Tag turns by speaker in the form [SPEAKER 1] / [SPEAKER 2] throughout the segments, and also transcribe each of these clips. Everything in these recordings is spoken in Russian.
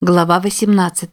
[SPEAKER 1] Глава 18.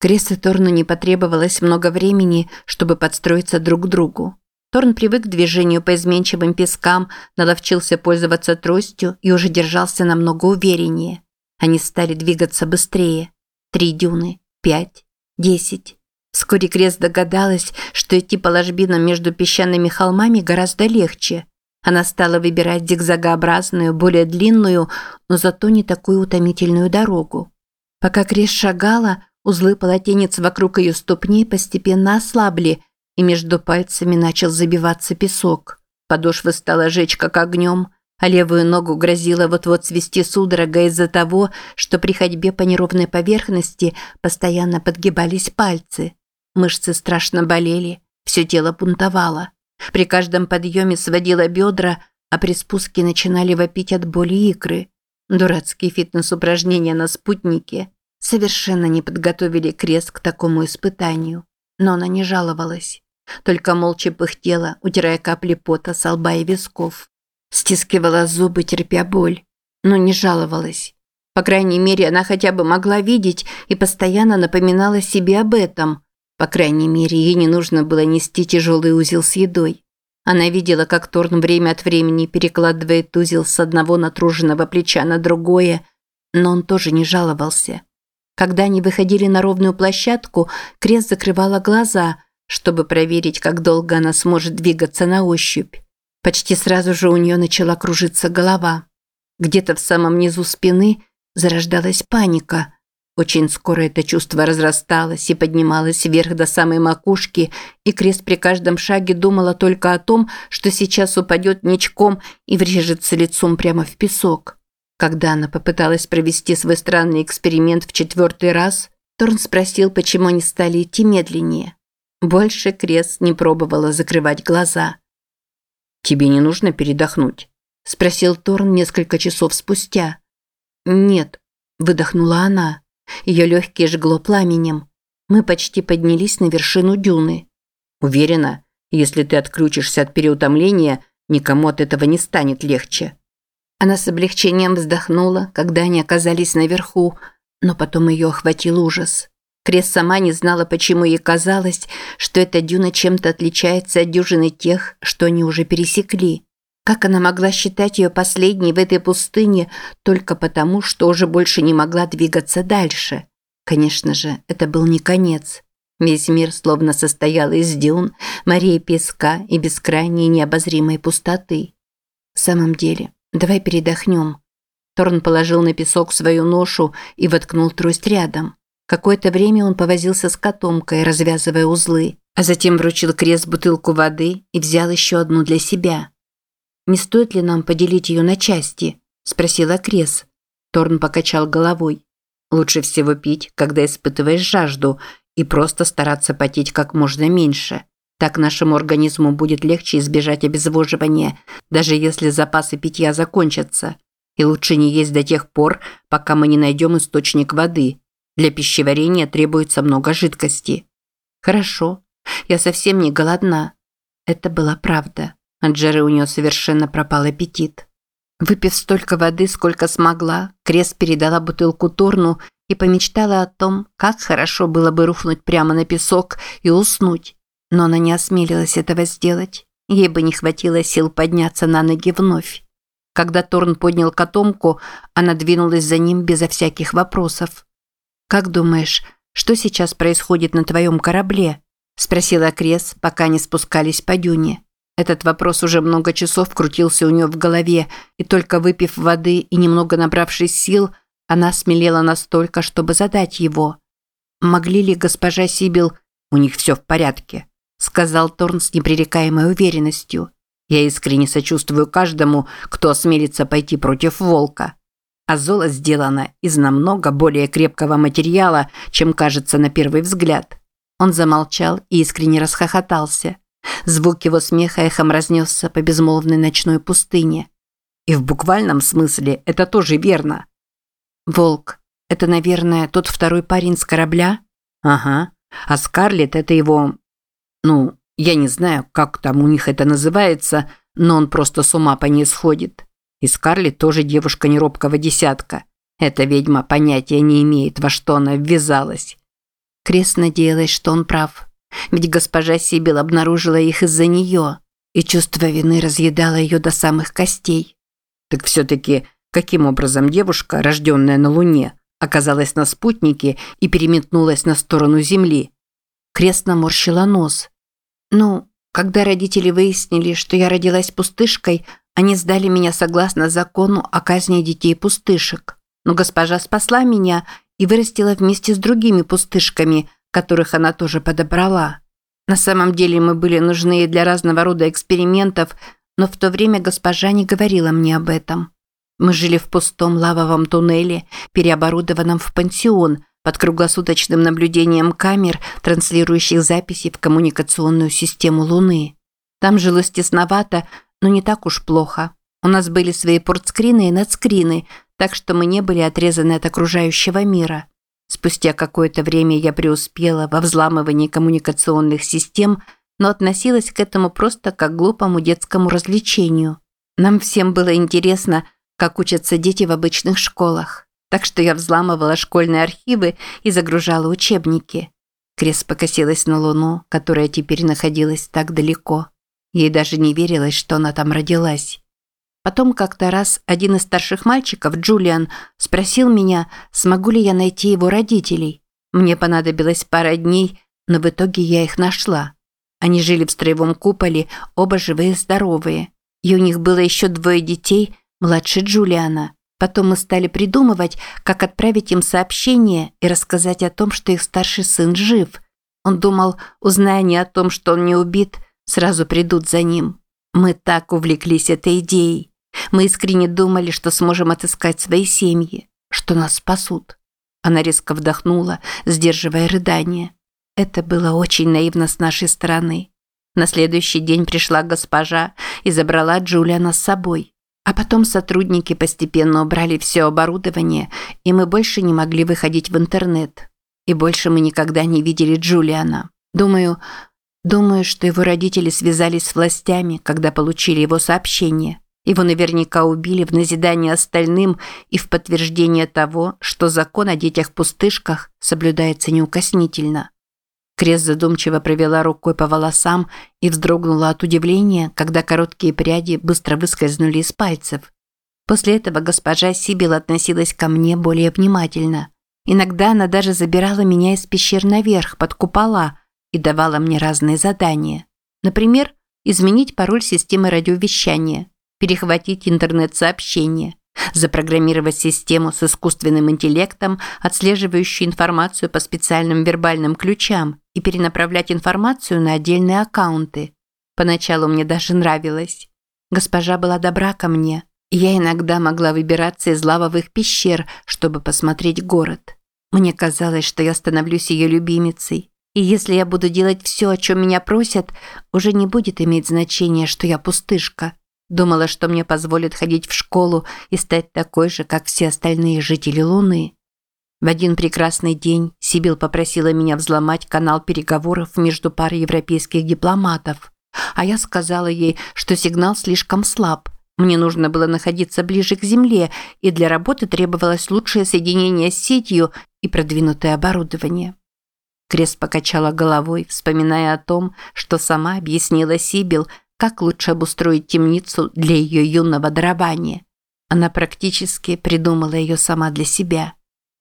[SPEAKER 1] Крес и Торну не потребовалось много времени, чтобы подстроиться друг к другу. Торн привык к движению по изменчивым пескам, наловчился пользоваться тростью и уже держался намного увереннее. Они стали двигаться быстрее. Три дюны, пять, десять. Вскоре Крес догадалась, что идти по ложбинам между песчаными холмами гораздо легче – она стала выбирать зигзагообразную, более длинную, но зато не такую утомительную дорогу. Пока Крис шагала, узлы полотенец вокруг ее ступней постепенно ослабли, и между пальцами начал забиваться песок. Подошва стала жечь как огнем, а левую ногу грозило вот-вот свести судорога из-за того, что при ходьбе по неровной поверхности постоянно подгибались пальцы. Мышцы страшно болели, все тело бунтовало. При каждом подъеме сводила бедра, а при спуске начинали вопить от боли икры. Дурацкие фитнес-упражнения на спутнике совершенно не подготовили крест к такому испытанию. Но она не жаловалась. Только молча пыхтела, утирая капли пота с лба и висков. Стискивала зубы, терпя боль. Но не жаловалась. По крайней мере, она хотя бы могла видеть и постоянно напоминала себе об этом – по крайней мере, ей не нужно было нести тяжелый узел с едой. Она видела, как Торн время от времени перекладывает узел с одного натруженного плеча на другое, но он тоже не жаловался. Когда они выходили на ровную площадку, Крест закрывала глаза, чтобы проверить, как долго она сможет двигаться на ощупь. Почти сразу же у нее начала кружиться голова. Где-то в самом низу спины зарождалась паника – очень скоро это чувство разрасталось и поднималось вверх до самой макушки, и Крест при каждом шаге думала только о том, что сейчас упадет ничком и врежется лицом прямо в песок. Когда она попыталась провести свой странный эксперимент в четвертый раз, Торн спросил, почему они стали идти медленнее. Больше Крест не пробовала закрывать глаза.
[SPEAKER 2] «Тебе не нужно передохнуть?» – спросил Торн несколько часов спустя.
[SPEAKER 1] «Нет», – выдохнула она. Ее легкие жгло пламенем. Мы почти поднялись на вершину дюны.
[SPEAKER 2] Уверена, если ты отключишься от переутомления, никому от этого не станет легче.
[SPEAKER 1] Она с облегчением вздохнула, когда они оказались наверху, но потом ее охватил ужас. Крес сама не знала, почему ей казалось, что эта дюна чем-то отличается от дюжины тех, что они уже пересекли. Как она могла считать ее последней в этой пустыне только потому, что уже больше не могла двигаться дальше? Конечно же, это был не конец. Весь мир словно состоял из дюн, морей песка и бескрайней необозримой пустоты. В самом деле, давай передохнем. Торн положил на песок свою ношу и воткнул трость рядом. Какое-то время он повозился с котомкой, развязывая узлы, а затем вручил крест бутылку воды и взял еще одну для себя. «Не стоит ли нам поделить ее на части?» – спросила Крес. Торн покачал головой. «Лучше всего пить, когда испытываешь жажду, и просто стараться потеть как можно меньше. Так нашему организму будет легче избежать обезвоживания, даже если запасы питья закончатся. И лучше не есть до тех пор, пока мы не найдем источник воды. Для пищеварения требуется много жидкости». «Хорошо. Я совсем не голодна». Это была правда. От жары у нее совершенно пропал аппетит. Выпив столько воды, сколько смогла, Крест передала бутылку Торну и помечтала о том, как хорошо было бы рухнуть прямо на песок и уснуть. Но она не осмелилась этого сделать. Ей бы не хватило сил подняться на ноги вновь. Когда Торн поднял котомку, она двинулась за ним безо всяких вопросов. «Как думаешь, что сейчас происходит на твоем корабле?» – спросила Крес, пока они спускались по дюне. Этот вопрос уже много часов крутился у нее в голове, и только выпив воды и немного набравшись сил, она смелела настолько, чтобы задать его. «Могли ли госпожа Сибил...» «У них все в порядке», – сказал Торн с непререкаемой уверенностью. «Я искренне сочувствую каждому, кто осмелится пойти против волка. А золо сделано из намного более крепкого материала, чем кажется на первый взгляд». Он замолчал и искренне расхохотался. Звук его смеха эхом разнесся по безмолвной ночной пустыне. И в буквальном смысле это тоже верно. Волк. Это, наверное, тот второй парень с корабля? Ага. А Скарлетт – это его... Ну, я не знаю, как там у них это называется, но он просто с ума по ней сходит. И Скарлетт тоже девушка неробкого десятка.
[SPEAKER 2] Эта ведьма понятия не имеет, во что она ввязалась.
[SPEAKER 1] Крест надеялась, что он прав. Ведь госпожа Сибил обнаружила их из-за нее, и чувство вины разъедало ее до самых костей.
[SPEAKER 2] Так все-таки, каким образом девушка, рожденная на Луне, оказалась на спутнике и переметнулась на сторону Земли?
[SPEAKER 1] Крест наморщила нос. Ну, когда родители выяснили, что я родилась пустышкой, они сдали меня согласно закону о казни детей пустышек. Но госпожа спасла меня и вырастила вместе с другими пустышками, которых она тоже подобрала. На самом деле мы были нужны для разного рода экспериментов, но в то время госпожа не говорила мне об этом. Мы жили в пустом лавовом туннеле, переоборудованном в пансион, под круглосуточным наблюдением камер, транслирующих записи в коммуникационную систему Луны. Там жилось тесновато, но не так уж плохо. У нас были свои портскрины и надскрины, так что мы не были отрезаны от окружающего мира. Спустя какое-то время я преуспела во взламывании коммуникационных систем, но относилась к этому просто как к глупому детскому развлечению. Нам всем было интересно, как учатся дети в обычных школах. Так что я взламывала школьные архивы и загружала учебники. Крес покосилась на Луну, которая теперь находилась так далеко. Ей даже не верилось, что она там родилась. Потом как-то раз один из старших мальчиков, Джулиан, спросил меня, смогу ли я найти его родителей. Мне понадобилось пара дней, но в итоге я их нашла. Они жили в строевом куполе, оба живые и здоровые. И у них было еще двое детей, младше Джулиана. Потом мы стали придумывать, как отправить им сообщение и рассказать о том, что их старший сын жив. Он думал, узная не о том, что он не убит, сразу придут за ним. Мы так увлеклись этой идеей. Мы искренне думали, что сможем отыскать свои семьи, что нас спасут. Она резко вдохнула, сдерживая рыдание. Это было очень наивно с нашей стороны. На следующий день пришла госпожа и забрала Джулиана с собой. А потом сотрудники постепенно убрали все оборудование, и мы больше не могли выходить в интернет. И больше мы никогда не видели Джулиана. Думаю, думаю, что его родители связались с властями, когда получили его сообщение. Его наверняка убили в назидание остальным и в подтверждение того, что закон о детях-пустышках соблюдается неукоснительно. Крес задумчиво провела рукой по волосам и вздрогнула от удивления, когда короткие пряди быстро выскользнули из пальцев. После этого госпожа Сибил относилась ко мне более внимательно. Иногда она даже забирала меня из пещер наверх, под купола, и давала мне разные задания. Например, изменить пароль системы радиовещания, перехватить интернет-сообщения, запрограммировать систему с искусственным интеллектом, отслеживающую информацию по специальным вербальным ключам и перенаправлять информацию на отдельные аккаунты. Поначалу мне даже нравилось. Госпожа была добра ко мне, и я иногда могла выбираться из лавовых пещер, чтобы посмотреть город. Мне казалось, что я становлюсь ее любимицей. И если я буду делать все, о чем меня просят, уже не будет иметь значения, что я пустышка. Думала, что мне позволят ходить в школу и стать такой же, как все остальные жители Луны. В один прекрасный день Сибил попросила меня взломать канал переговоров между парой европейских дипломатов. А я сказала ей, что сигнал слишком слаб. Мне нужно было находиться ближе к Земле, и для работы требовалось лучшее соединение с сетью и продвинутое оборудование. Крест покачала головой, вспоминая о том, что сама объяснила Сибил, как лучше обустроить темницу для ее юного дарования. Она практически придумала ее сама для себя.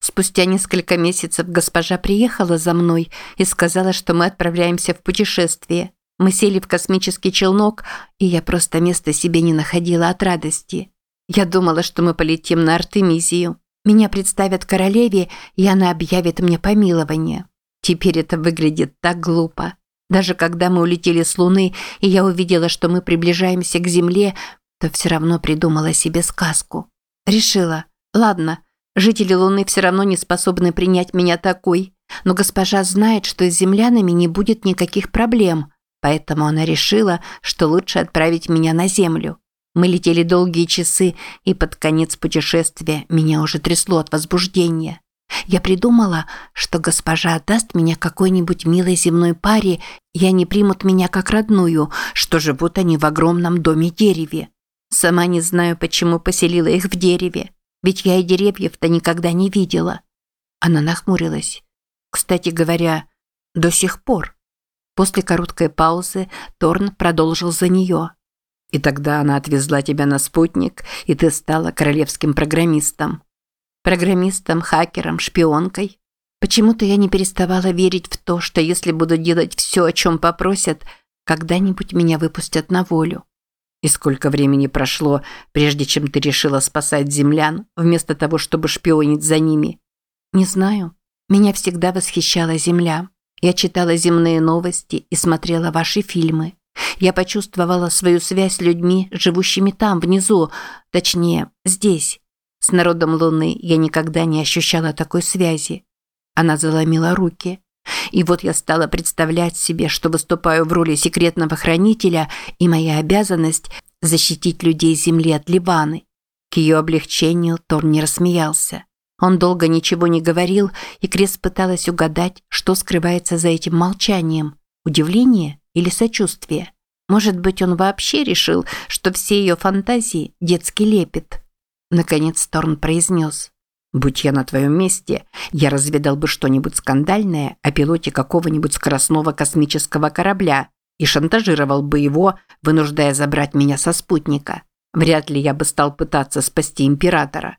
[SPEAKER 1] Спустя несколько месяцев госпожа приехала за мной и сказала, что мы отправляемся в путешествие. Мы сели в космический челнок, и я просто места себе не находила от радости. Я думала, что мы полетим на Артемизию. Меня представят королеве, и она объявит мне помилование. Теперь это выглядит так глупо. Даже когда мы улетели с Луны, и я увидела, что мы приближаемся к Земле, то все равно придумала себе сказку. Решила, ладно, жители Луны все равно не способны принять меня такой, но госпожа знает, что с землянами не будет никаких проблем, поэтому она решила, что лучше отправить меня на Землю. Мы летели долгие часы, и под конец путешествия меня уже трясло от возбуждения. Я придумала, что госпожа отдаст меня какой-нибудь милой земной паре, и они примут меня как родную, что живут они в огромном доме-дереве. Сама не знаю, почему поселила их в дереве. Ведь я и деревьев-то никогда не видела. Она нахмурилась. Кстати говоря, до сих пор. После короткой паузы Торн продолжил за нее.
[SPEAKER 2] И тогда она отвезла тебя на спутник, и ты стала королевским программистом.
[SPEAKER 1] Программистом, хакером, шпионкой. Почему-то я не переставала верить в то, что если буду делать все, о чем попросят, когда-нибудь меня выпустят на волю.
[SPEAKER 2] И сколько времени прошло, прежде чем ты решила спасать землян, вместо того, чтобы шпионить за ними?
[SPEAKER 1] Не знаю. Меня всегда восхищала земля. Я читала земные новости и смотрела ваши фильмы. Я почувствовала свою связь с людьми, живущими там, внизу, точнее, здесь. С народом Луны я никогда не ощущала такой связи. Она заломила руки. И вот я стала представлять себе, что выступаю в роли секретного хранителя, и моя обязанность – защитить людей Земли от Ливаны. К ее облегчению Торн не рассмеялся. Он долго ничего не говорил, и Крес пыталась угадать, что скрывается за этим молчанием – удивление или сочувствие. Может быть, он вообще решил, что все ее фантазии – детский лепет. Наконец Торн произнес.
[SPEAKER 2] «Будь я на твоем месте, я разведал бы что-нибудь скандальное о пилоте какого-нибудь скоростного космического корабля и шантажировал бы его, вынуждая забрать меня со спутника. Вряд ли я бы стал пытаться спасти императора.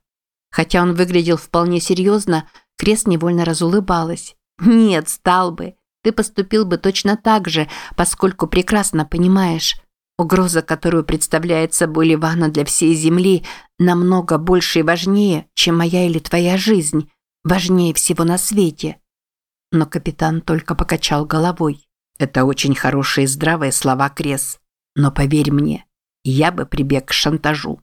[SPEAKER 1] Хотя он выглядел вполне серьезно, Крест невольно разулыбалась. «Нет, стал бы. Ты поступил бы точно так же, поскольку прекрасно понимаешь, угроза, которую представляет собой Ливана для всей Земли, намного больше и важнее, чем моя или твоя жизнь, важнее всего на свете». Но капитан только покачал головой.
[SPEAKER 2] «Это очень хорошие и здравые слова, Крес. Но поверь мне, я бы прибег к шантажу».